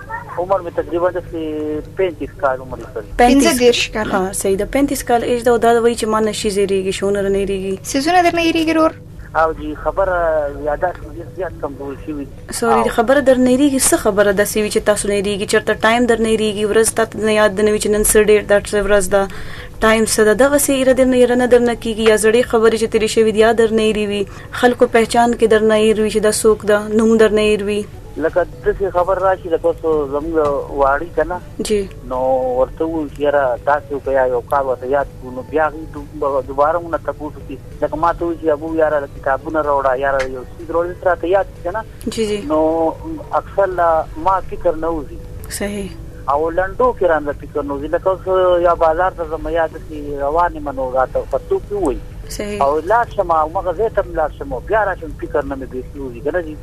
F: عمر مې تقریبا د 35 کال عمر لري
A: 35 کال
D: ها صحیح ده 35 کال ایج دا دا وایي چې ما نشي زیریږي شونر نه ریږي
A: سيزونه درنه یریږي رور
F: او جی خبره یاداش مې ډیر زیات کمزوري شوی
D: سوري خبره در نه ریږي څه خبره د سیوی چې تاسو نه ریږي چرته ټایم در نه ریږي ورځ ته نه یاد نه وی چې نن سر ډیر دا څه ورځ ده ټایم څه ده دغه سي اراده نه اراده در نه کیږي یا زړې خبرې چې تیرې شوی دی یا در نه ریوي خلکو پہچان کې در نه ریوي چې دا سوق ده نوم در نه ریوي
F: لکه داسې خبر راشي لکه اوس زموږ واړی کنه
D: جی
F: نو ورته وو چې یاره داسې وکړه یا یو کار ورته یاد کړو نو بیا غي دوباره مونږ تپوسو کی لکه ما ته وی چې ابو یاره د کتابونه راوړه یاره یو څه راوړل سره ته یاد کنه
D: جی جی
F: نو اکثر لا ما فکر نه وزي
D: صحیح
F: او لندو کې راند فکر نو ځله کوس یا بازار ته زما یاد سي رواني منو راته پتو کې وای او لا شمه مغه زه تم لا شمه بیا راشم فکر نه مې
D: بیسلو دي کنه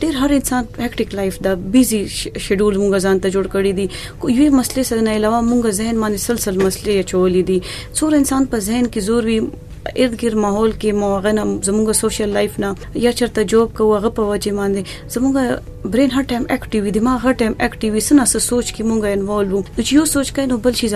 D: ډیر هر انسان هکټیک لایف دا بیزی شیډول مونږ ځان ته جوړ کړی دی کو یوې مسلې سره نه علاوه مونږ ذهن باندې سلسله مسلې چولې دي څور انسان په ذهن کې زور وي ارد ګر ماحول کې موغه نه زموږ سوشل لایف نه یا چرته جوب کوو هغه په وجه باندې زموږ برین هر ټایم اکټیو وي دماغ هر ټایم اکټیو وي سناسه سوچ کې مونږه انوالو چې یو سوچ کینو بل شي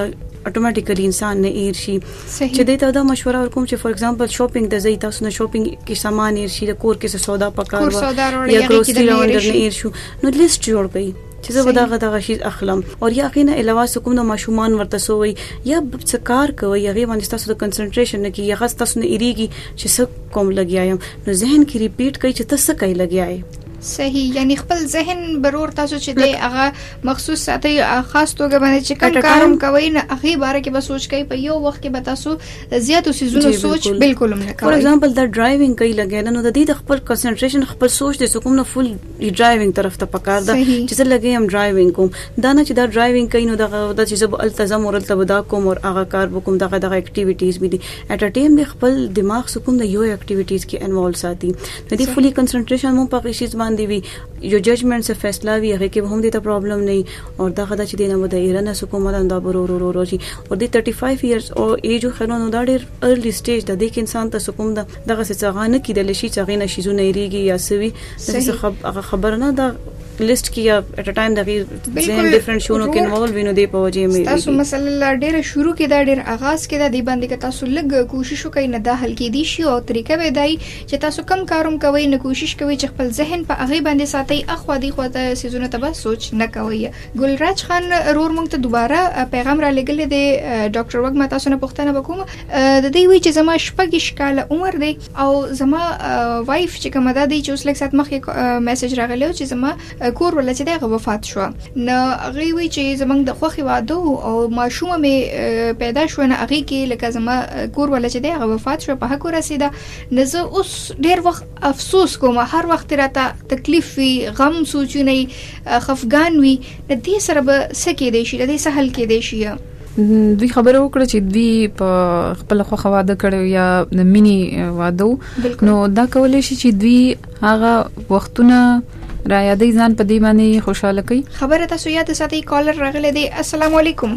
D: اتوماتیکلی انسان نه ایر شي چې دې ته دا مشوره ورکوم چې فار ایگزامپل شاپینګ ته ځي تاسو نه شاپینګ کې سامان ایر شي د کور کې څه سودا پکار وي
A: یا
D: ګروسري راوند نه ایر شو نو لیست جوړ کړئ چې زه به دا غدا غشي اخلم او یا غینه علاوه سکوم د ماشومان ورته سووي یا څه کار کوي هغه باندې تاسو د کنسنټریشن نه کیږي هغه تاسو نه ایریږي چې څه کوم لګیایم نو ذهن کې ریپیټ کوي چې تاسو کوي لګیاي
A: صحیح یعنی خپل ذهن برور تاسو چې دی هغه مخصوص ساتي خاص توګه باندې چې کوم کار هم کوي نه هغه باره کې به سوچ کوي په یو وخت کې به تاسو زیاتو سيزونو سوچ بالکل هم نه کوي
D: فور ایگزامپل دا ډرایوینګ کوي لګیدا نو د دې د خپل کنسنټریشن خپل سوچ د سکوم نه فل ډرایوینګ طرف ته پکار ده چې زه لګي هم ډرایوینګ کوم دا نه چې دا ډرایوینګ کوي نو دغه د چې زب التزام او التبدا کوم او هغه کار وکم دغه دغه اکټیویټیز به دي اټ ا ټایم د خپل دماغ سکوم د یو اکټیویټیز کې انوالو ساتي د دې فلی کنسنټریشن مو په غیشیز باندې وي یو ججمنټ څه فیصله وی هغه کې هم دې ته پرابلم نه او دا غدا چې دینه د ایران سره کومه دا برو رو رو روشي او دې 35 ایرز او ایج خلونو نو دا ډېر ارلی سټیج د دې کې انسان ته کوم دا دغه څه څنګه نه کیدل شي چې غینه شي زونه ریږي یا سوي هغه خبر نه دا لیست کې یا اټ ا ټایم د غیر زین ډیفرنٹ شونو کې انوالو وینو دی په وجه مې
A: تاسو مثلا ډیر شروع کې دا ډیر اغاز کې دا دی باندې که تاسو لګ کوشش وکړئ نه دا حل کې دي شي او طریقه به دای چې تاسو کوم کاروم کوئ نو کوشش کوئ چې خپل ذهن په هغې باندې ساتئ اخوا دیخوا ته سیزونو ته به سوچ نه کوئ ګلراج خان رور مونږ ته دوباره پیغام را لګل دی ډاکټر وګما تاسو نه پوښتنه وکوم د دې وی چې زما شپږ کال عمر دی او زما وایف چې کومه ده دی چې اوس لږ سات مخکې میسج راغلی چې زما کور ولا چې دغه وفات شو نو هغه وی چې زمنګ د خوخي واده او ماشومه می پیدا شو نه هغه کې لکه زما کور ولا چې دغه وفات شو په هکو رسیده نه زه اوس ډېر وخت افسوس کوم هر وخت راته تکلیف وي غم سوچونه یي خفګان وي د دې سره به څه کېدای شي د دې څه حل کېدای شي
B: دوی خبره وکړه چې دوی په خپل خوخه واده کړو یا د مینی واده نو دا کولای شي چې دوی هغه وختونه را یادې ځان په دې باندې خوشاله کوي
A: خبره تاسو یاد ساتي کالر راغله دی السلام علیکم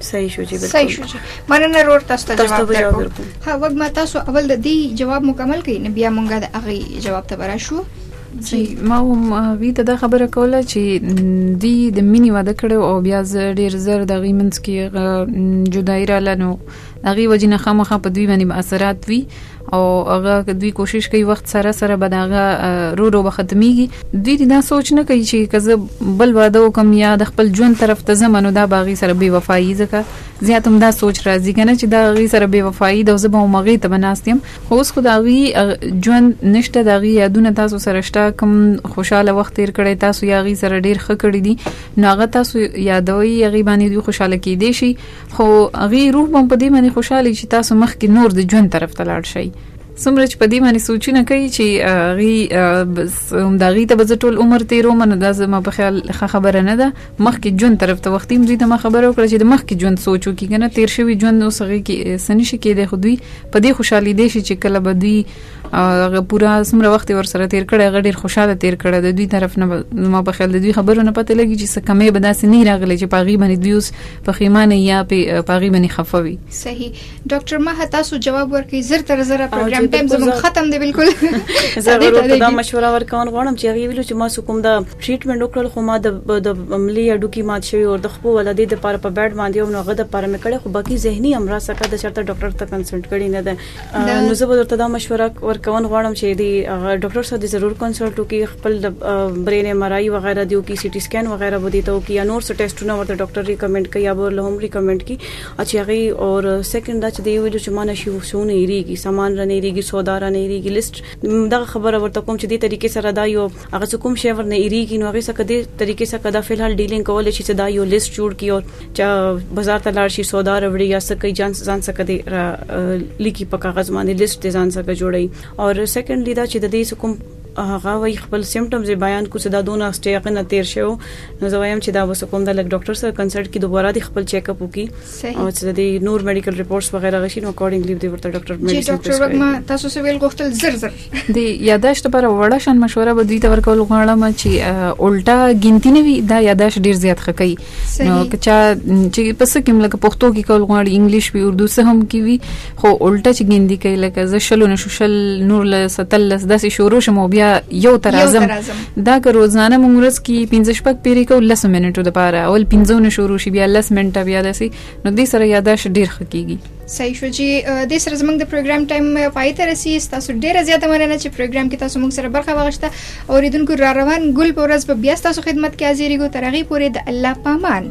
A: صحیح
D: شو جی صحیح شو جی
A: مننه رور تاسو ته جواب درکو ها وګ ما تاسو اول د دې جواب مکمل کړئ نه بیا مونږه د هغه جواب ته برا شو جی
B: ما هم وی ته دا خبره کوله چې دی د مینی واده کړو او بیا زه ډیر زر د غیمنس کې جدای را لنو هغه وجنه خامخه په دوی باندې اثرات وی او هغه دوی کوشش کوي وخت سره سره به داغه رو رو به ختميږي دوی دا سوچ نه کوي چې کزه بل واده وکم یا د خپل ژوند طرف ته زمنو دا باغی سره بي وفایي ځکه زیات هم دا سوچ راځي کنه چې دا غي سره بي وفایي د زبه مغي ته بناستم خو اوس خو دا غي ژوند نشته دا غي یادونه تاسو سره شته کوم خوشاله وخت تیر کړی تاسو یا غي سره ډیر خکړی دي نو هغه تاسو یادوي غي باندې دوی خوشاله کیدي شي خو هغه روح بم په دې باندې خوشاله چې تاسو مخ کې نور د ژوند طرف ته لاړ شئ سمره چې په دې باندې سوچونه کوي چې غي هم دا غي ته به ټول عمر تیرو من دا زما په خیال خبره نه ده مخ کې جون طرف ته وختي مزي ته ما خبره وکړه چې د مخ کې جون سوچو کې کنه تیر شوی جون اوس غي کې سنشي کې د خو دوی په دې خوشحالي دي چې کله به دوی هغه پورا سمره وخت ور سره تیر کړی هغه ډیر خوشاله تیر کړی د دوی طرف نه ما په خیال د دوی خبرو نه پته لګی چې څه کمې به داسې نه راغلی چې پاغي باندې دوی اوس پخیمانه یا په پاغي باندې خفوي
A: صحیح ډاکټر ما تاسو جواب ورکړي زر تر زر پروګرام ټایم زموږ ختم دی بالکل
D: زه ورته دا مشوره ورکوم غواړم چې هغه ویلو چې ما سکوم دا ټریټمنټ وکړل خو ما د د عملی اډو کې مات شوی او د خپل ولادت لپاره په بیډ باندې او نو غد لپاره مې کړې خو باقي زهني امراض څخه د چرته ډاکټر ته کنسلټ کړی نه ده نو زه به درته دا مشوره ورکون غواړم چې دی ډاکټر سره ضرور کنسلټ وکړي خپل د برین ایم آر آی وغیرہ دیو کی سی ټی سکین وغیرہ به دیته او کی یا نور څه ټیسټونه ورته ډاکټر ریکمند کوي یا به له هم ریکمند کوي چې هغه او سیکنډ دا چې دی ویل چې مانه شي وسونه ایریږي سامان رنه ایریږي سودا رنه ایریږي لیست دا خبره ورته کوم چې دې طریقې سره دا یو هغه څه کوم شی ورنه ایریږي نو هغه څخه د طریقې څخه د فلحال ډیلینګ کول شي چې دا یو لیست جوړ کی او چا بازار ته لاړ شي سودا راوړي یا څه کوي ځان ځان څخه د لیکي په کاغذ باندې لیست ځان څخه جوړي او سیکنډلی دا چې د دې کوم هغه وای خپل سیمټمز بیان کو صدا دونه استیاق نه تیر شو نو زه وایم چې دا وس کوم د لګ ډاکټر سره کنسلټ کی دوباره د خپل چیک اپ وکي صحیح او چې د دې نور میډیکل ریپورتس وغیرہ غشي نو اکورډینګلی به ورته ډاکټر جی
A: میډیسن ډاکټر پرسکرایب وګما کړي. تاسو سویل غوښتل زر زر
B: د یاداشت لپاره وړه شان مشوره به دوی ته ورکول غواړم چې اه، الټا ګنتی نه وي دا یاداشت ډیر زیات ښه کوي صحیح. نو که چا چې پس کې لکه پښتو کې کول غواړي انګلیش وي اردو څه هم کې وي خو الټه چې ګندي کوي لکه زه شلو نه شل نور له ستل لس داسې شروع شم او بیا یو تر اعظم دا که روزانه مونږ ورځ کې 15 شپږ پیری کو لس منټو د پاره اول 15 نه شروع شي بیا لس منټه بیا داسې نو دې سره یاداش ډیر خکېږي
A: صحیح شو جی د سره زمنګ د پروګرام ټایم پای ته رسی تاسو ډیره زیاته مننه چې پروګرام کې تاسو موږ سره برخه واغښته اوریدونکو را روان ګل پورز په بیا تاسو خدمت کې حاضرې ګو ترغه پورې د الله پامان